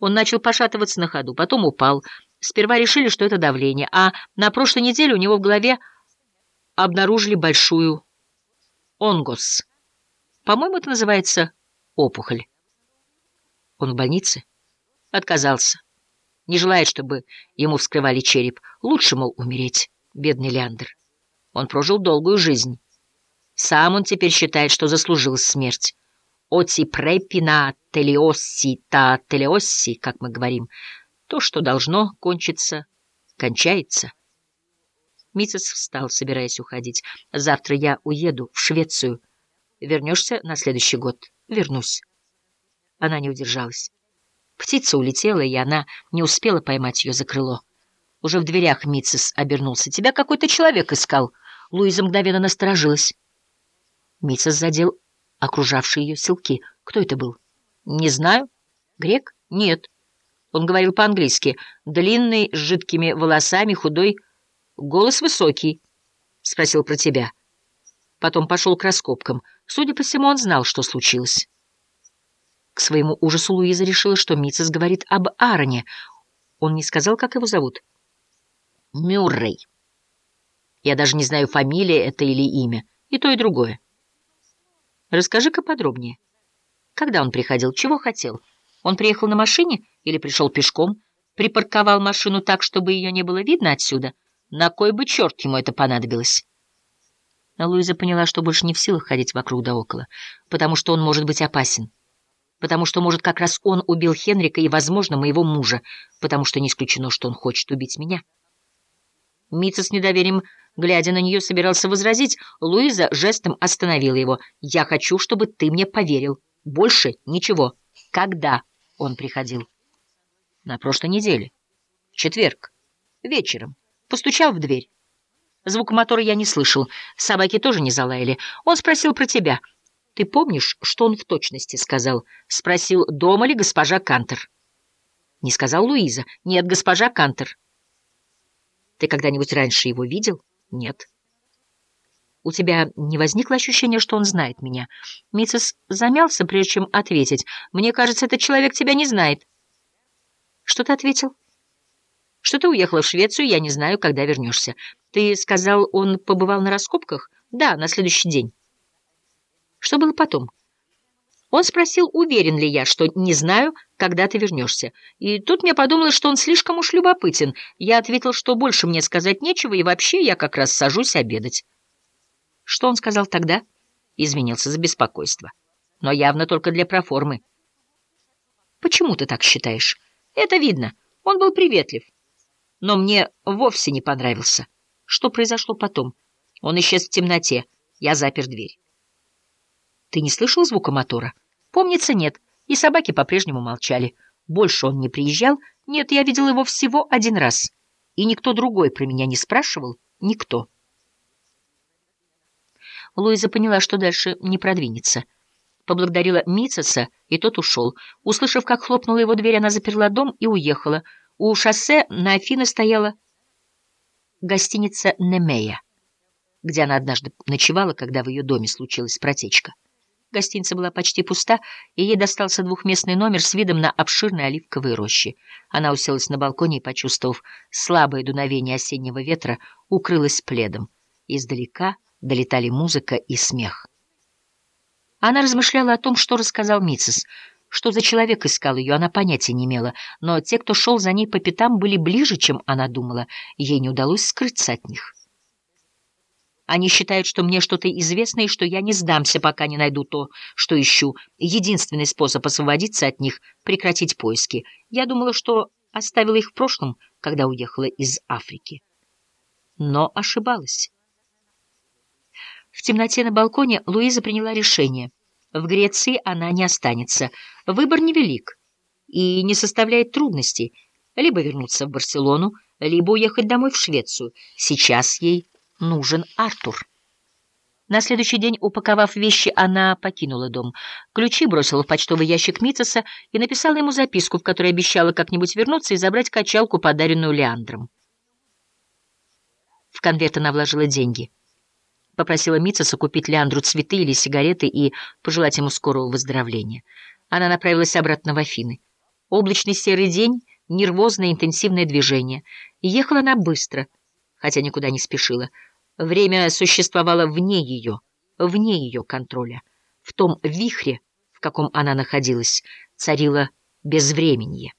Он начал пошатываться на ходу, потом упал. Сперва решили, что это давление, а на прошлой неделе у него в голове обнаружили большую онгос. По-моему, это называется опухоль. Он в больнице? Отказался. Не желает, чтобы ему вскрывали череп. Лучше, мол, умереть, бедный Леандр. Он прожил долгую жизнь. Сам он теперь считает, что заслужил смерть. «Оти препи на телеосси та телеосси», как мы говорим. То, что должно кончиться, кончается. Митцес встал, собираясь уходить. «Завтра я уеду в Швецию. Вернешься на следующий год?» «Вернусь». Она не удержалась. Птица улетела, и она не успела поймать ее за крыло. Уже в дверях Митцес обернулся. «Тебя какой-то человек искал». Луиза мгновенно насторожилась. Митцес задел окружавшие ее селки. Кто это был? Не знаю. Грек? Нет. Он говорил по-английски. Длинный, с жидкими волосами, худой. Голос высокий. Спросил про тебя. Потом пошел к раскопкам. Судя по всему, он знал, что случилось. К своему ужасу Луиза решила, что Митцес говорит об Аароне. Он не сказал, как его зовут. Мюррей. Я даже не знаю, фамилия это или имя. И то, и другое. Расскажи-ка подробнее. Когда он приходил? Чего хотел? Он приехал на машине или пришел пешком? Припарковал машину так, чтобы ее не было видно отсюда? На кой бы черт ему это понадобилось? Луиза поняла, что больше не в силах ходить вокруг да около, потому что он может быть опасен. Потому что, может, как раз он убил Хенрика и, возможно, моего мужа, потому что не исключено, что он хочет убить меня. Митца с недоверием Глядя на нее, собирался возразить. Луиза жестом остановила его. «Я хочу, чтобы ты мне поверил. Больше ничего. Когда он приходил?» «На прошлой неделе. В четверг. Вечером. Постучал в дверь. Звук мотора я не слышал. Собаки тоже не залаяли. Он спросил про тебя. Ты помнишь, что он в точности сказал? Спросил, дома ли госпожа Кантер. Не сказал Луиза. Нет, госпожа Кантер. Ты когда-нибудь раньше его видел?» Нет. У тебя не возникло ощущения, что он знает меня? Митцес замялся, прежде чем ответить. Мне кажется, этот человек тебя не знает. Что ты ответил? Что ты уехала в Швецию, я не знаю, когда вернешься. Ты сказал, он побывал на раскопках? Да, на следующий день. Что было потом? Он спросил, уверен ли я, что не знаю, когда ты вернешься. И тут мне подумалось, что он слишком уж любопытен. Я ответил, что больше мне сказать нечего, и вообще я как раз сажусь обедать. Что он сказал тогда? Извинился за беспокойство. Но явно только для проформы. Почему ты так считаешь? Это видно. Он был приветлив. Но мне вовсе не понравился. Что произошло потом? Он исчез в темноте. Я запер дверь. Ты не слышал звука мотора? Помнится, нет. И собаки по-прежнему молчали. Больше он не приезжал. Нет, я видел его всего один раз. И никто другой про меня не спрашивал. Никто. Луиза поняла, что дальше не продвинется. Поблагодарила Митцеса, и тот ушел. Услышав, как хлопнула его дверь, она заперла дом и уехала. У шоссе на Афины стояла гостиница «Немея», где она однажды ночевала, когда в ее доме случилась протечка. Гостиница была почти пуста, и ей достался двухместный номер с видом на обширные оливковые рощи. Она уселась на балконе и, почувствовав слабое дуновение осеннего ветра, укрылась пледом. Издалека долетали музыка и смех. Она размышляла о том, что рассказал Митцес. Что за человек искал ее, она понятия не имела, но те, кто шел за ней по пятам, были ближе, чем она думала, ей не удалось скрыться от них. Они считают, что мне что-то известно и что я не сдамся, пока не найду то, что ищу. Единственный способ освободиться от них — прекратить поиски. Я думала, что оставила их в прошлом, когда уехала из Африки. Но ошибалась. В темноте на балконе Луиза приняла решение. В Греции она не останется. Выбор невелик и не составляет трудностей. Либо вернуться в Барселону, либо уехать домой в Швецию. Сейчас ей нужен Артур. На следующий день, упаковав вещи, она покинула дом. Ключи бросила в почтовый ящик Митцеса и написала ему записку, в которой обещала как-нибудь вернуться и забрать качалку, подаренную Леандром. В конверт она вложила деньги. Попросила Митцеса купить Леандру цветы или сигареты и пожелать ему скорого выздоровления. Она направилась обратно в Афины. Облачный серый день, нервозное интенсивное движение. ехала она быстро, хотя никуда не спешила. Время существовало вне ее, вне ее контроля. В том вихре, в каком она находилась, царило безвременье.